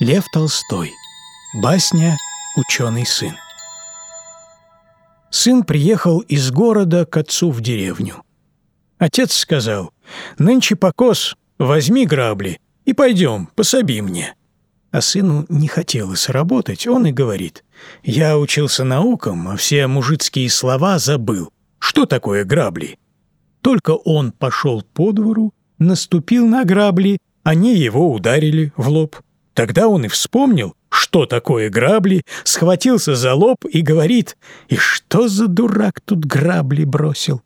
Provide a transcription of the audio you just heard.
Лев Толстой. Басня «Ученый сын». Сын приехал из города к отцу в деревню. Отец сказал, «Нынче покос, возьми грабли и пойдем, пособи мне». А сыну не хотелось работать, он и говорит, «Я учился наукам, а все мужицкие слова забыл. Что такое грабли?» Только он пошел по двору, наступил на грабли, они его ударили в лоб. Тогда он и вспомнил, что такое грабли, схватился за лоб и говорит, «И что за дурак тут грабли бросил?»